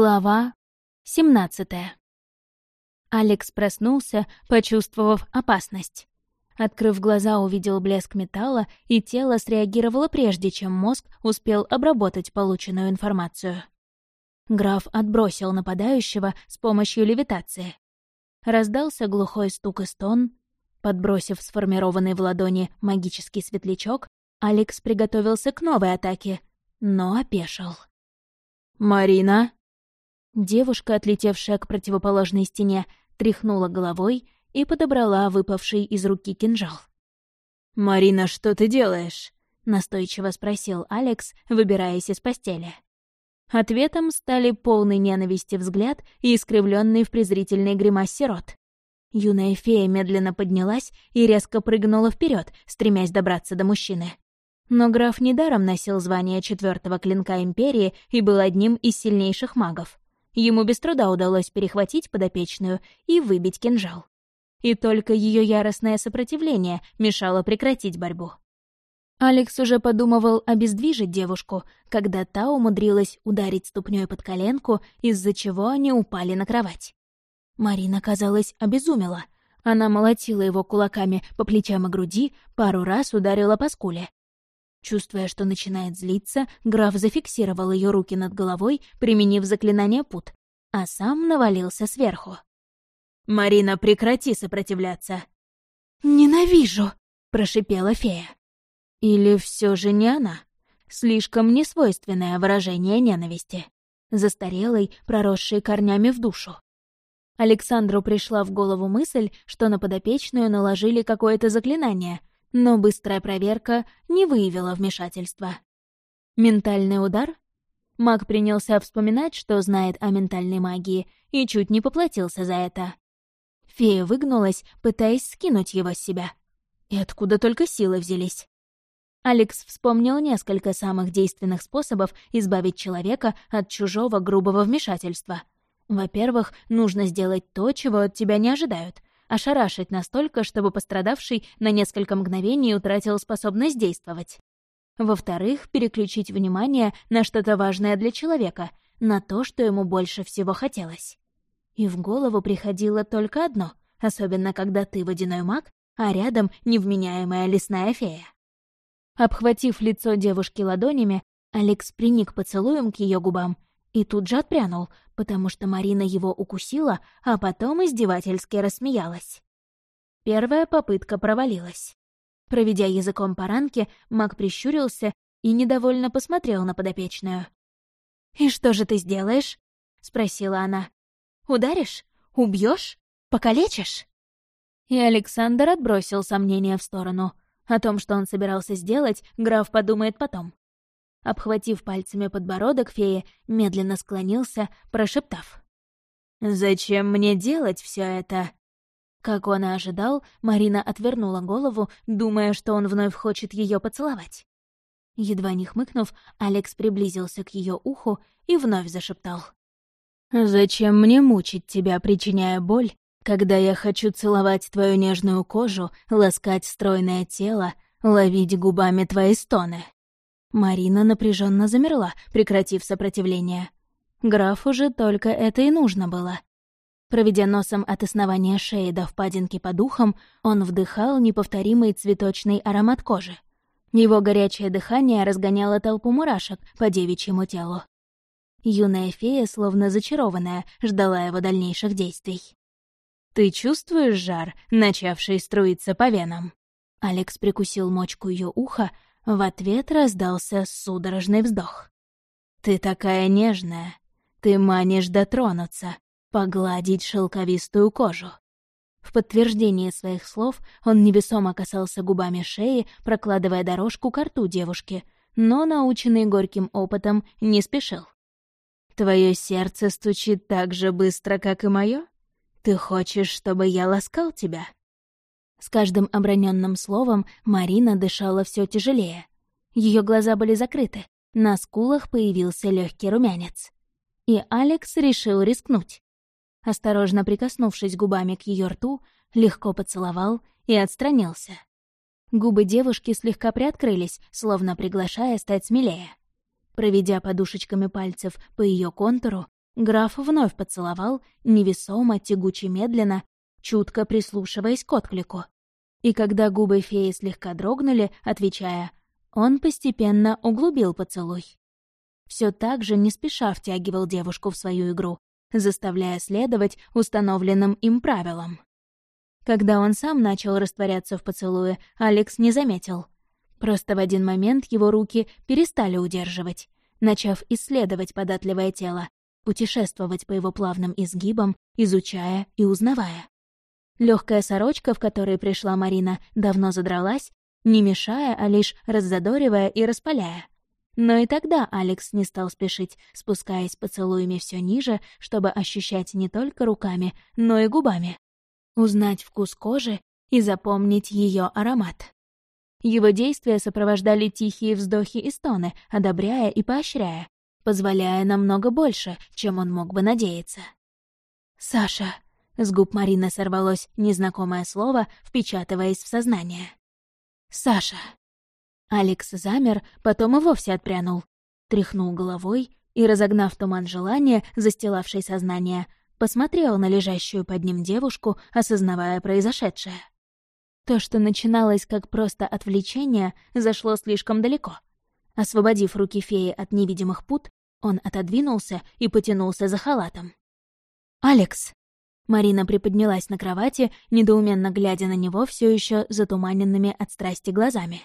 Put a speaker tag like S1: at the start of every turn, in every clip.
S1: Глава 17 Алекс проснулся, почувствовав опасность. Открыв глаза, увидел блеск металла, и тело среагировало прежде, чем мозг успел обработать полученную информацию. Граф отбросил нападающего с помощью левитации. Раздался глухой стук и стон. Подбросив сформированный в ладони магический светлячок, Алекс приготовился к новой атаке, но опешил.
S2: «Марина!»
S1: Девушка, отлетевшая к противоположной стене, тряхнула головой и подобрала выпавший из руки кинжал.
S2: «Марина, что ты делаешь?»
S1: — настойчиво спросил Алекс, выбираясь из постели. Ответом стали полный ненависти взгляд и искривленный в презрительной гримасе рот. Юная фея медленно поднялась и резко прыгнула вперед, стремясь добраться до мужчины. Но граф недаром носил звание четвертого клинка Империи и был одним из сильнейших магов. Ему без труда удалось перехватить подопечную и выбить кинжал. И только ее яростное сопротивление мешало прекратить борьбу. Алекс уже подумывал обездвижить девушку, когда та умудрилась ударить ступней под коленку, из-за чего они упали на кровать. Марина, казалось, обезумела. Она молотила его кулаками по плечам и груди, пару раз ударила по скуле. Чувствуя, что начинает злиться, граф зафиксировал ее руки над головой, применив заклинание пут, а сам навалился сверху.
S2: «Марина, прекрати сопротивляться!»
S1: «Ненавижу!» — прошипела фея. Или все же не она? Слишком несвойственное выражение ненависти. Застарелый, проросший корнями в душу. Александру пришла в голову мысль, что на подопечную наложили какое-то заклинание, но быстрая проверка не выявила вмешательства. Ментальный удар? Маг принялся вспоминать, что знает о ментальной магии, и чуть не поплатился за это. Фея выгнулась, пытаясь скинуть его с себя. И откуда только силы взялись? Алекс вспомнил несколько самых действенных способов избавить человека от чужого грубого вмешательства. Во-первых, нужно сделать то, чего от тебя не ожидают — ошарашить настолько, чтобы пострадавший на несколько мгновений утратил способность действовать. Во-вторых, переключить внимание на что-то важное для человека, на то, что ему больше всего хотелось. И в голову приходило только одно, особенно когда ты водяной маг, а рядом невменяемая лесная фея. Обхватив лицо девушки ладонями, Алекс приник поцелуем к ее губам и тут же отпрянул, потому что Марина его укусила, а потом издевательски рассмеялась. Первая попытка провалилась. Проведя языком по ранке, маг прищурился и недовольно посмотрел на подопечную. «И что же ты сделаешь?» — спросила она. «Ударишь? Убьешь? Покалечишь?» И Александр отбросил сомнения в сторону. О том, что он собирался сделать, граф подумает потом обхватив пальцами подбородок феи, медленно склонился, прошептав. «Зачем мне делать все это?» Как он и ожидал, Марина отвернула голову, думая, что он вновь хочет ее поцеловать. Едва не хмыкнув, Алекс приблизился к ее уху и вновь зашептал. «Зачем мне мучить тебя, причиняя боль, когда я хочу целовать твою нежную кожу, ласкать стройное тело, ловить губами твои стоны?» Марина напряженно замерла, прекратив сопротивление. Графу же только это и нужно было. Проведя носом от основания шеи до впадинки по духам, он вдыхал неповторимый цветочный аромат кожи. Его горячее дыхание разгоняло толпу мурашек по девичьему телу. Юная фея, словно зачарованная, ждала его дальнейших действий. «Ты чувствуешь жар, начавший струиться по венам?» Алекс прикусил мочку ее уха, в ответ раздался судорожный вздох. «Ты такая нежная. Ты манишь дотронуться, погладить шелковистую кожу». В подтверждение своих слов он невесомо касался губами шеи, прокладывая дорожку к рту девушки, но, наученный горьким опытом, не спешил. «Твое сердце стучит так же быстро, как и мое? Ты хочешь, чтобы я ласкал тебя?» С каждым оброненным словом Марина дышала все тяжелее. Ее глаза были закрыты, на скулах появился легкий румянец. И Алекс решил рискнуть. Осторожно прикоснувшись губами к ее рту, легко поцеловал и отстранился. Губы девушки слегка приоткрылись, словно приглашая стать смелее. Проведя подушечками пальцев по ее контуру, Граф вновь поцеловал, невесомо, тягуче медленно, чутко прислушиваясь к отклику. И когда губы феи слегка дрогнули, отвечая, он постепенно углубил поцелуй. Все так же не спеша втягивал девушку в свою игру, заставляя следовать установленным им правилам. Когда он сам начал растворяться в поцелуе, Алекс не заметил. Просто в один момент его руки перестали удерживать, начав исследовать податливое тело, путешествовать по его плавным изгибам, изучая и узнавая. Легкая сорочка, в которой пришла Марина, давно задралась, не мешая, а лишь раззадоривая и распаляя. Но и тогда Алекс не стал спешить, спускаясь поцелуями все ниже, чтобы ощущать не только руками, но и губами. Узнать вкус кожи и запомнить ее аромат. Его действия сопровождали тихие вздохи и стоны, одобряя и поощряя, позволяя намного больше, чем он мог бы надеяться. «Саша», — с губ Марины сорвалось незнакомое слово, впечатываясь в сознание. «Саша». Алекс замер, потом и вовсе отпрянул. Тряхнул головой и, разогнав туман желания, застилавший сознание, посмотрел на лежащую под ним девушку, осознавая произошедшее. То, что начиналось как просто отвлечение, зашло слишком далеко. Освободив руки феи от невидимых пут, он отодвинулся и потянулся за халатом. «Алекс!» Марина приподнялась на кровати, недоуменно глядя на него все еще затуманенными от страсти глазами.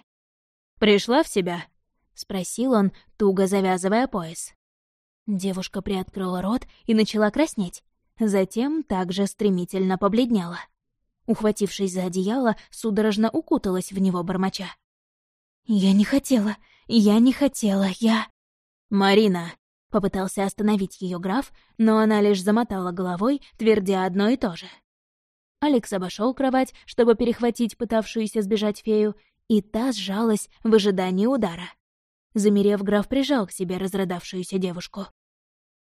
S2: «Пришла в себя?»
S1: — спросил он, туго завязывая пояс. Девушка приоткрыла рот и начала краснеть, затем также стремительно побледнела. Ухватившись за одеяло, судорожно укуталась в него бормоча. «Я не хотела, я не хотела, я...»
S2: «Марина!»
S1: — попытался остановить ее граф, но она лишь замотала головой, твердя одно и то же. Алекс обошел кровать, чтобы перехватить пытавшуюся сбежать фею, и та сжалась в ожидании удара. Замерев, граф прижал к себе разрыдавшуюся девушку.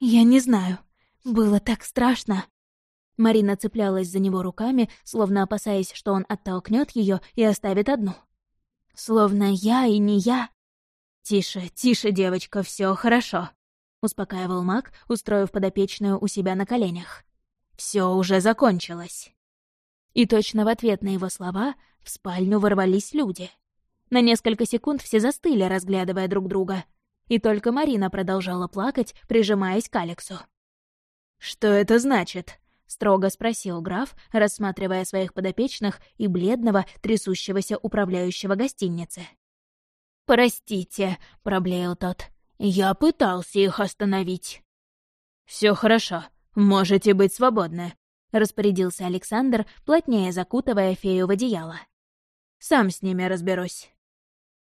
S1: «Я не знаю. Было так страшно». Марина цеплялась за него руками, словно опасаясь, что он оттолкнет ее и оставит одну. Словно я и не я.
S2: «Тише, тише, девочка, все хорошо», — успокаивал маг, устроив подопечную у себя на коленях. Все уже закончилось».
S1: И точно в ответ на его слова в спальню ворвались люди. На несколько секунд все застыли, разглядывая друг друга. И только Марина продолжала плакать, прижимаясь к Алексу.
S2: «Что это значит?»
S1: — строго спросил граф, рассматривая своих подопечных и бледного, трясущегося управляющего гостиницы.
S2: «Простите», — проблеял тот. «Я пытался их остановить». Все хорошо, можете быть свободны», — распорядился Александр, плотнее закутывая фею в одеяло. «Сам с ними разберусь».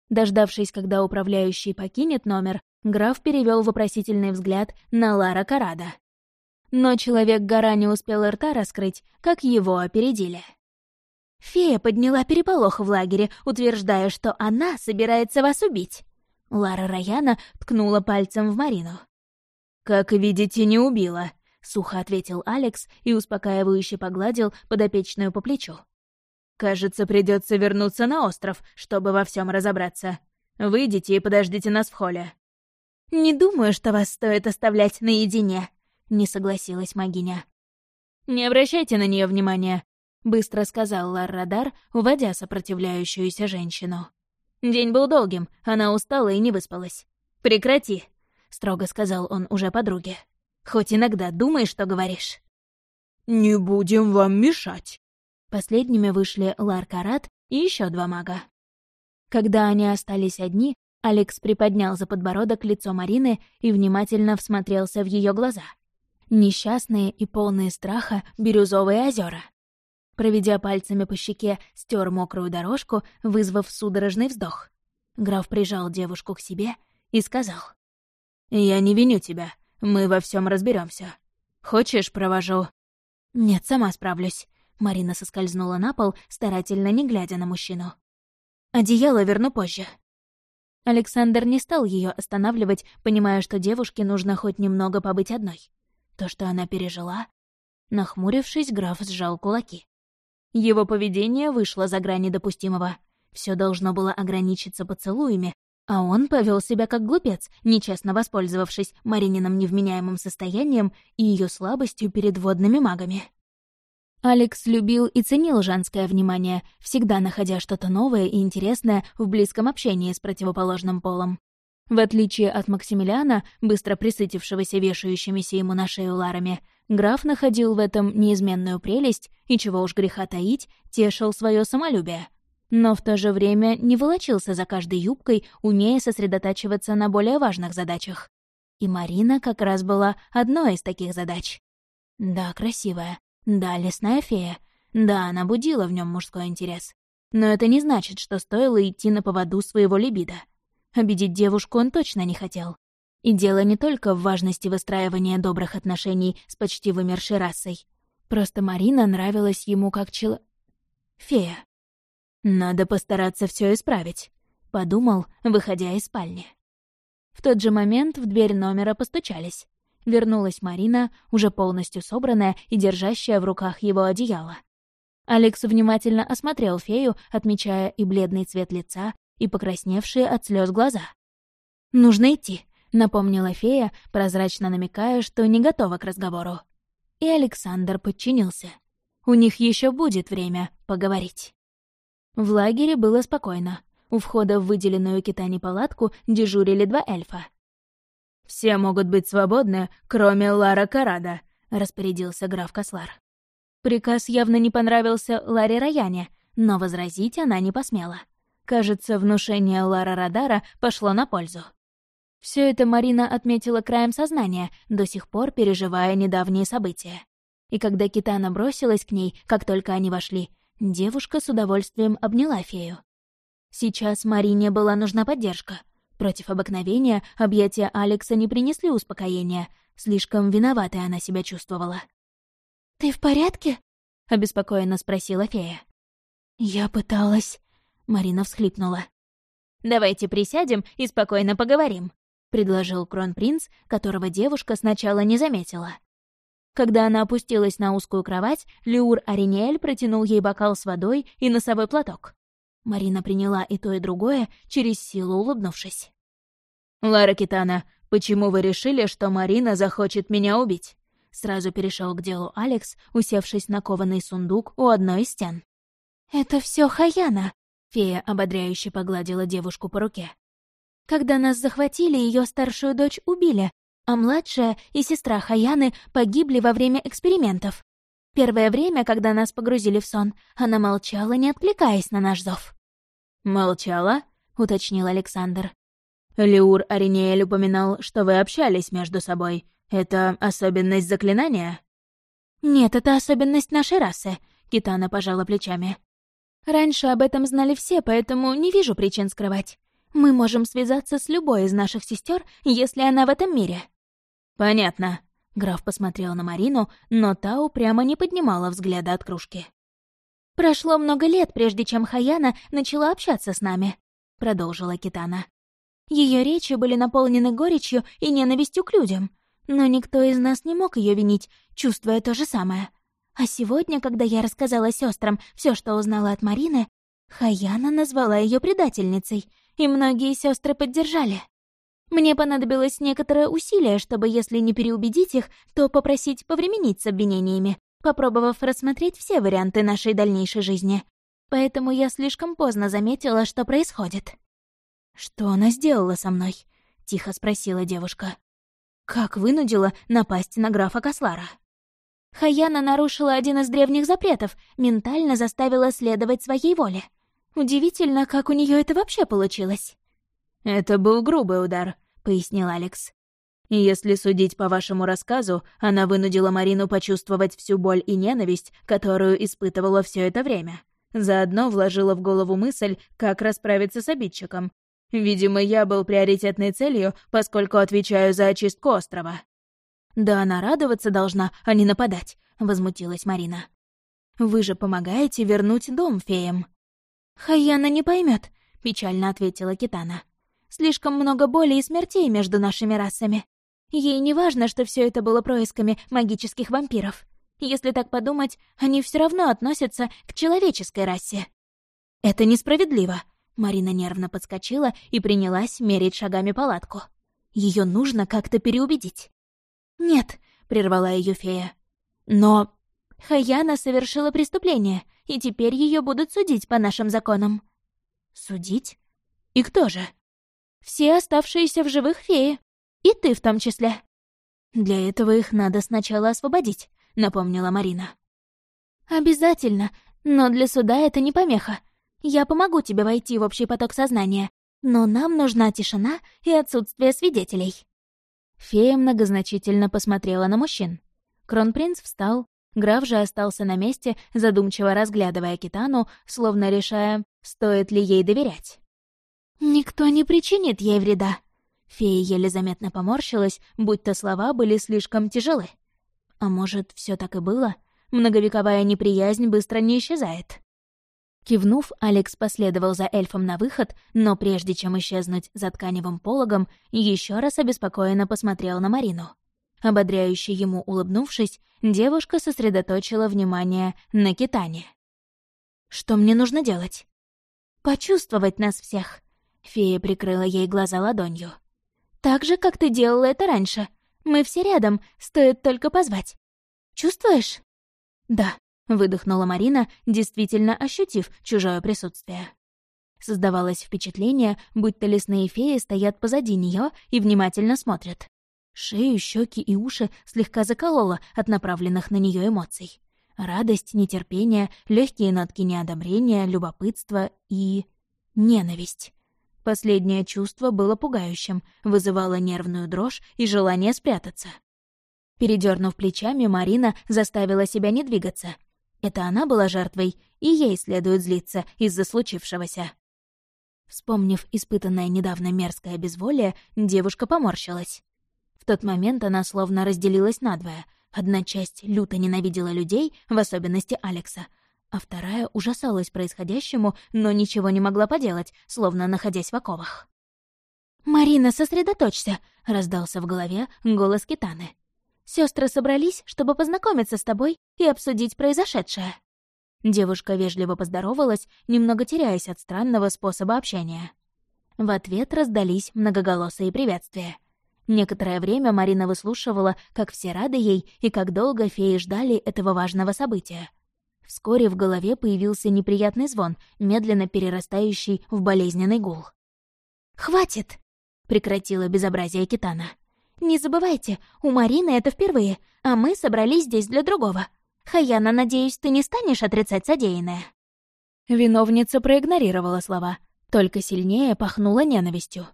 S1: Дождавшись, когда управляющий покинет номер, граф перевел вопросительный взгляд на Лара Карада. Но человек-гора не успел рта раскрыть, как его опередили. «Фея подняла переполох в лагере, утверждая, что она собирается вас убить». Лара Раяна ткнула пальцем в Марину.
S2: «Как видите, не убила»,
S1: сухо ответил Алекс и успокаивающе погладил подопечную по плечу.
S2: «Кажется, придется вернуться на остров, чтобы во всем разобраться. Выйдите и подождите нас в холле».
S1: «Не думаю, что вас стоит оставлять наедине», — не согласилась магиня.
S2: «Не обращайте на нее внимания», —
S1: быстро сказал Лар-Радар, уводя сопротивляющуюся женщину.
S2: «День был долгим, она устала и не выспалась. Прекрати», — строго сказал он уже подруге. Хоть иногда думай, что говоришь».
S3: «Не будем вам мешать».
S1: Последними вышли Ларкарат и еще два мага. Когда они остались одни, Алекс приподнял за подбородок лицо Марины и внимательно всмотрелся в ее глаза. Несчастные и полные страха бирюзовые озера. Проведя пальцами по щеке, стер мокрую дорожку, вызвав судорожный вздох. Граф прижал девушку к себе и сказал.
S2: «Я не виню тебя. Мы во всем разберемся. Хочешь, провожу?»
S1: «Нет, сама справлюсь». Марина соскользнула на пол, старательно не глядя на мужчину. «Одеяло верну позже». Александр не стал ее останавливать, понимая, что девушке нужно хоть немного побыть одной. То, что она пережила... Нахмурившись, граф сжал кулаки. Его поведение вышло за грани допустимого. Все должно было ограничиться поцелуями, А он повел себя как глупец, нечестно воспользовавшись Марининым невменяемым состоянием и ее слабостью перед водными магами. Алекс любил и ценил женское внимание, всегда находя что-то новое и интересное в близком общении с противоположным полом. В отличие от Максимилиана, быстро присытившегося вешающимися ему на шею ларами, граф находил в этом неизменную прелесть и, чего уж греха таить, тешил свое самолюбие. Но в то же время не волочился за каждой юбкой, умея сосредотачиваться на более важных задачах. И Марина как раз была одной из таких задач. Да, красивая. Да, лесная фея. Да, она будила в нем мужской интерес. Но это не значит, что стоило идти на поводу своего либидо. Обидеть девушку он точно не хотел. И дело не только в важности выстраивания добрых отношений с почти вымершей расой. Просто Марина нравилась ему как чел... Фея. Надо постараться все исправить, подумал, выходя из спальни. В тот же момент в дверь номера постучались. Вернулась Марина, уже полностью собранная и держащая в руках его одеяло. Алекс внимательно осмотрел фею, отмечая и бледный цвет лица, и покрасневшие от слез глаза. «Нужно идти», — напомнила фея, прозрачно намекая, что не готова к разговору. И Александр подчинился. У них еще будет время поговорить. В лагере было спокойно. У входа в выделенную Китани палатку дежурили два эльфа.
S2: «Все могут быть свободны, кроме Лара Карада», — распорядился граф Кослар.
S1: Приказ явно не понравился Ларе Раяне, но возразить она не посмела. Кажется, внушение Лара Радара пошло на пользу. Все это Марина отметила краем сознания, до сих пор переживая недавние события. И когда Китана бросилась к ней, как только они вошли, девушка с удовольствием обняла фею. Сейчас Марине была нужна поддержка. Против обыкновения объятия Алекса не принесли успокоения, слишком виноватой она себя чувствовала. «Ты в порядке?» — обеспокоенно спросила фея. «Я пыталась...» Марина всхлипнула.
S2: «Давайте присядем и спокойно поговорим», — предложил кронпринц, которого девушка сначала не заметила. Когда она опустилась на узкую кровать, Леур Ариниэль протянул ей бокал с водой и носовой платок.
S1: Марина приняла и то, и другое, через силу улыбнувшись.
S2: «Лара Китана, почему вы решили, что Марина захочет меня убить?»
S1: Сразу перешел к делу Алекс, усевшись на кованый сундук у одной из стен. «Это все Хаяна», Фея ободряюще погладила девушку по руке. «Когда нас захватили, ее старшую дочь убили, а младшая и сестра Хаяны погибли во время экспериментов. Первое время, когда нас погрузили в сон, она молчала, не откликаясь на наш зов».
S2: «Молчала?» — уточнил Александр.
S3: «Леур Аринеэль упоминал, что вы общались между собой. Это особенность заклинания?»
S1: «Нет, это особенность нашей расы», — Китана пожала плечами. Раньше об этом знали все, поэтому не вижу причин скрывать. Мы можем связаться с любой из наших сестер, если она в этом мире».
S2: «Понятно».
S1: Граф посмотрел на Марину, но та упрямо не поднимала взгляда от кружки. «Прошло много лет, прежде чем Хаяна начала общаться с нами», — продолжила Китана. Ее речи были наполнены горечью и ненавистью к людям, но никто из нас не мог ее винить, чувствуя то же самое. А сегодня, когда я рассказала сестрам все, что узнала от Марины, Хаяна назвала ее предательницей, и многие сестры поддержали. Мне понадобилось некоторое усилие, чтобы, если не переубедить их, то попросить повременить с обвинениями, попробовав рассмотреть все варианты нашей дальнейшей жизни. Поэтому я слишком поздно заметила, что происходит. «Что она сделала со мной?» — тихо спросила девушка. «Как вынудила напасть на графа Кослара?» Хаяна нарушила один из древних запретов, ментально заставила следовать своей воле. Удивительно, как у нее это вообще получилось.
S2: «Это был грубый удар», — пояснил Алекс. «Если судить по вашему рассказу, она вынудила Марину почувствовать всю боль и ненависть, которую испытывала все это время. Заодно вложила в голову мысль, как расправиться с обидчиком. Видимо, я был приоритетной целью, поскольку отвечаю за очистку острова.
S1: «Да она радоваться должна, а не нападать», — возмутилась Марина. «Вы же помогаете вернуть дом феям». «Хаяна не поймет, печально ответила Китана. «Слишком много боли и смертей между нашими расами. Ей не важно, что все это было происками магических вампиров. Если так подумать, они все равно относятся к человеческой расе». «Это несправедливо», Марина нервно подскочила и принялась мерить шагами палатку. Ее нужно как-то переубедить. «Нет», — прервала ее фея. «Но...» Хаяна совершила преступление, и теперь ее будут судить по нашим законам. Судить? И кто же? Все оставшиеся в живых феи. И ты в том числе. Для этого их надо сначала освободить, напомнила Марина. Обязательно, но для суда это не помеха. Я помогу тебе войти в общий поток сознания, но нам нужна тишина и отсутствие свидетелей. Фея многозначительно посмотрела на мужчин. Кронпринц встал, граф же остался на месте, задумчиво разглядывая Китану, словно решая, стоит ли ей доверять. «Никто не причинит ей вреда». Фея еле заметно поморщилась, будто слова были слишком тяжелы. А может, все так и было? Многовековая неприязнь быстро не исчезает. Кивнув, Алекс последовал за эльфом на выход, но прежде чем исчезнуть за тканевым пологом, еще раз обеспокоенно посмотрел на Марину. Ободряюще ему улыбнувшись, девушка сосредоточила внимание на Китане. «Что мне нужно делать?» «Почувствовать нас всех», — фея прикрыла ей глаза ладонью. «Так же, как ты делала это раньше. Мы все рядом, стоит только позвать. Чувствуешь?» «Да», — выдохнула Марина, действительно ощутив чужое присутствие. Создавалось впечатление, будто лесные феи стоят позади нее и внимательно смотрят. Шею, щеки и уши слегка закололо от направленных на нее эмоций. Радость, нетерпение, легкие нотки неодобрения, любопытство и... ненависть. Последнее чувство было пугающим, вызывало нервную дрожь и желание спрятаться. Передернув плечами, Марина заставила себя не двигаться. Это она была жертвой, и ей следует злиться из-за случившегося. Вспомнив испытанное недавно мерзкое безволие, девушка поморщилась. В тот момент она словно разделилась надвое, Одна часть люто ненавидела людей, в особенности Алекса, а вторая ужасалась происходящему, но ничего не могла поделать, словно находясь в оковах. «Марина, сосредоточься!» — раздался в голове голос Китаны. Сестры собрались, чтобы познакомиться с тобой и обсудить произошедшее». Девушка вежливо поздоровалась, немного теряясь от странного способа общения. В ответ раздались многоголосые приветствия. Некоторое время Марина выслушивала, как все рады ей и как долго феи ждали этого важного события. Вскоре в голове появился неприятный звон, медленно перерастающий в болезненный гул. «Хватит!» — прекратила безобразие Китана. «Не забывайте, у Марины это впервые, а мы собрались здесь для другого. Хаяна, надеюсь, ты не станешь отрицать содеянное?» Виновница проигнорировала слова, только сильнее пахнула ненавистью.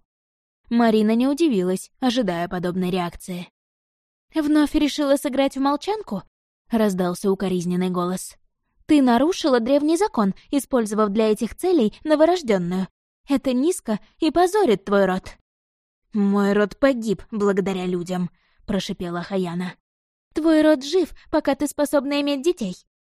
S1: Марина не удивилась, ожидая подобной реакции. «Вновь решила сыграть в молчанку?» — раздался укоризненный голос. «Ты нарушила древний закон, использовав для этих целей новорожденную. Это низко и позорит твой род». «Мой род погиб благодаря людям», — прошипела Хаяна. «Твой род жив, пока ты способна иметь детей.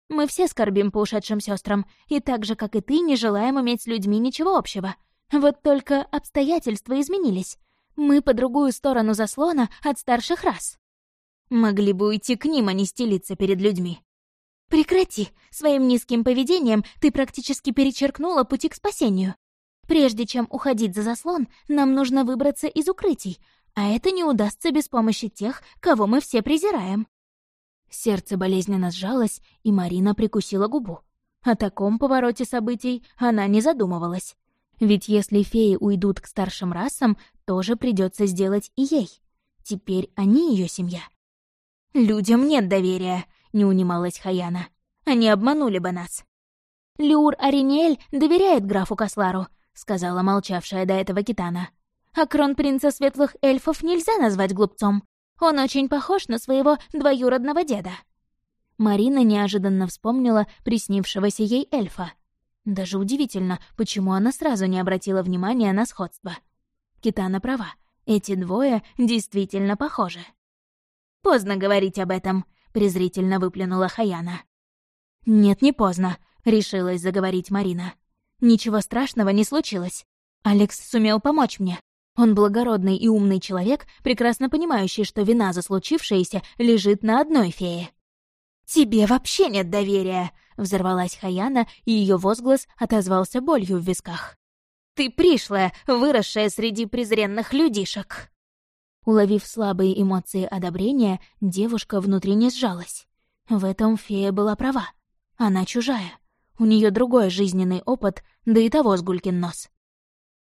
S1: Мы все скорбим по ушедшим сестрам, и так же, как и ты, не желаем иметь с людьми ничего общего. Вот только обстоятельства изменились. Мы по другую сторону заслона от старших рас. Могли бы уйти к ним, а не стелиться перед людьми. Прекрати. Своим низким поведением ты практически перечеркнула пути к спасению. Прежде чем уходить за заслон, нам нужно выбраться из укрытий, а это не удастся без помощи тех, кого мы все презираем. Сердце болезненно сжалось, и Марина прикусила губу. О таком повороте событий она не задумывалась. Ведь если феи уйдут к старшим расам, тоже придется сделать и ей. Теперь они ее семья. «Людям нет доверия», — не унималась Хаяна. «Они обманули бы нас». «Люр Ариниэль доверяет графу Кослару», — сказала молчавшая до этого Китана. «А кронпринца светлых эльфов нельзя назвать глупцом. Он очень похож на своего двоюродного деда». Марина неожиданно вспомнила приснившегося ей эльфа — даже удивительно, почему она сразу не обратила внимания на сходство. Китана права. Эти двое действительно похожи. «Поздно говорить об этом», — презрительно выплюнула Хаяна. «Нет, не поздно», — решилась заговорить Марина. «Ничего страшного не случилось. Алекс сумел помочь мне. Он благородный и умный человек, прекрасно понимающий, что вина за случившееся лежит на одной фее. «Тебе вообще нет доверия!» — взорвалась Хаяна, и ее возглас отозвался болью в висках. Ты пришлая, выросшая среди презренных людишек!»
S2: Уловив слабые эмоции одобрения, девушка внутренне сжалась. В этом фея была права. Она чужая. У нее другой жизненный опыт, да и того сгулькин нос.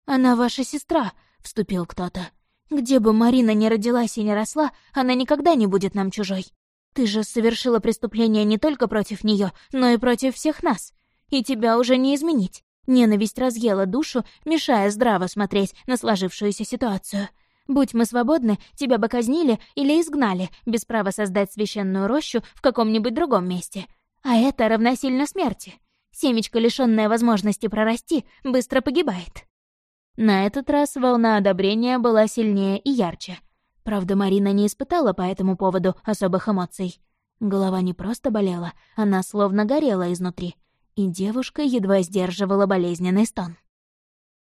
S2: «Она ваша сестра», — вступил кто-то. «Где бы Марина не родилась и не росла, она никогда не будет нам чужой. Ты же совершила преступление не только против нее, но и против всех нас. И тебя уже не изменить. Ненависть разъела душу, мешая здраво смотреть на сложившуюся ситуацию. Будь мы свободны, тебя бы казнили или изгнали, без права создать священную рощу в каком-нибудь другом месте. А это равносильно смерти. Семечко, лишённое возможности прорасти, быстро погибает. На этот раз волна одобрения была сильнее и ярче. Правда, Марина не испытала по этому поводу особых эмоций. Голова не просто болела, она словно горела изнутри. И девушка едва сдерживала болезненный стон.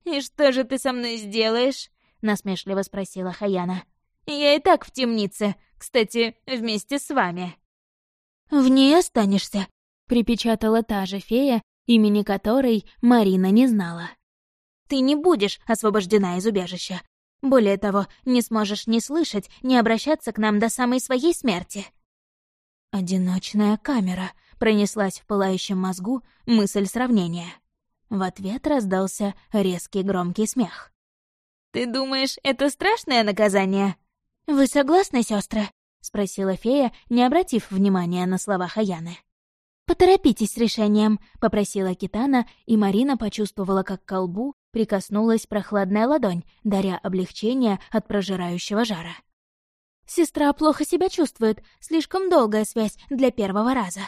S1: «И что же ты со мной сделаешь?» — насмешливо спросила Хаяна. «Я и так в темнице, кстати, вместе с вами».
S2: «В ней останешься», — припечатала та же фея, имени которой Марина не знала.
S1: «Ты не будешь освобождена из убежища. Более того, не сможешь ни слышать, ни обращаться к нам до самой своей смерти».
S2: «Одиночная камера», — пронеслась в пылающем мозгу мысль сравнения. В ответ раздался резкий громкий смех.
S1: «Ты думаешь, это страшное наказание?»
S2: «Вы согласны, сестры? спросила фея, не обратив внимания на слова Хаяны. «Поторопитесь с решением», — попросила Китана, и Марина почувствовала, как к колбу прикоснулась прохладная ладонь, даря облегчение от прожирающего жара. «Сестра плохо себя чувствует, слишком долгая связь для первого раза».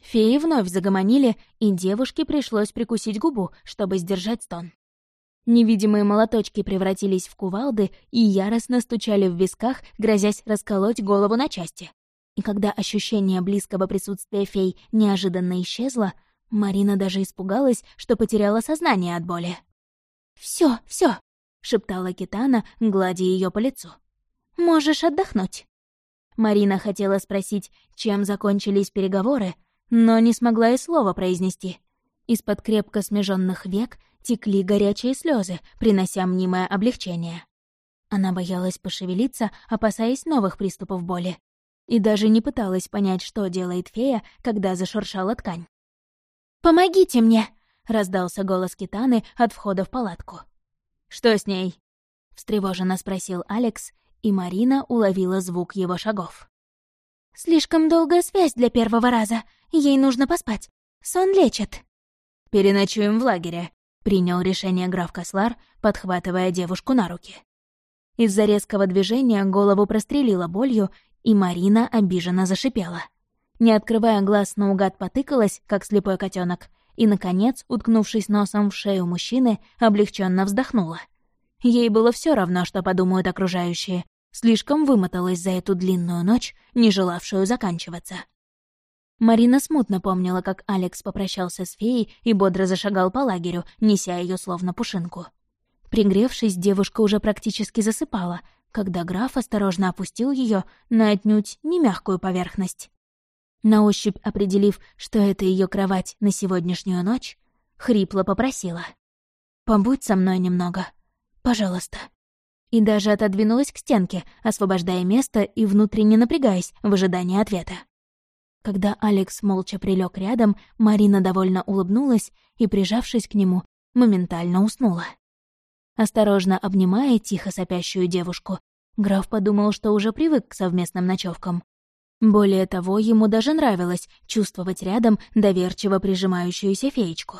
S2: Феи вновь загомонили, и девушке пришлось прикусить губу, чтобы сдержать стон. Невидимые молоточки превратились в кувалды и яростно стучали в висках, грозясь расколоть голову на части. И когда ощущение близкого присутствия фей неожиданно исчезло, Марина даже испугалась, что потеряла сознание от боли. Все, все, шептала Китана, гладя ее по лицу. «Можешь отдохнуть». Марина хотела спросить, чем закончились переговоры, но не смогла и слова произнести. Из-под крепко смеженных век текли горячие слезы, принося мнимое облегчение. Она боялась пошевелиться, опасаясь новых приступов боли. И даже не пыталась понять, что делает фея, когда зашуршала ткань. «Помогите мне!» — раздался голос Китаны от входа в палатку.
S1: «Что с ней?»
S2: — встревоженно спросил Алекс, и Марина уловила звук его шагов. «Слишком долгая связь для первого раза. Ей нужно поспать. Сон лечит».
S1: «Переночуем в лагере»,
S2: Принял решение граф Кослар, подхватывая девушку на руки. Из-за резкого движения голову прострелила болью, и Марина обиженно зашипела. Не открывая глаз, наугад потыкалась, как слепой котенок, и, наконец, уткнувшись носом в шею мужчины, облегченно вздохнула. Ей было все равно, что подумают окружающие. Слишком вымоталась за эту длинную ночь, не желавшую заканчиваться. Марина смутно помнила, как Алекс попрощался с феей и бодро зашагал по лагерю, неся ее словно пушинку. Пригревшись, девушка уже практически засыпала, когда граф осторожно опустил ее на отнюдь не мягкую поверхность. На ощупь определив, что это ее кровать на сегодняшнюю ночь, хрипло попросила. «Побудь со мной немного. Пожалуйста». И даже отодвинулась к стенке, освобождая место и внутренне напрягаясь в ожидании ответа. Когда Алекс молча прилег рядом, Марина довольно улыбнулась и, прижавшись к нему, моментально уснула. Осторожно обнимая тихо сопящую девушку, граф подумал, что уже привык к совместным ночевкам. Более того, ему даже нравилось чувствовать рядом доверчиво прижимающуюся феечку.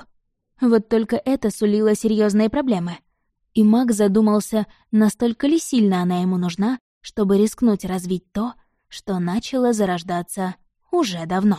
S2: Вот только это сулило серьезные проблемы. И маг задумался, настолько ли сильно она ему нужна, чтобы рискнуть развить то, что начало зарождаться уже давно.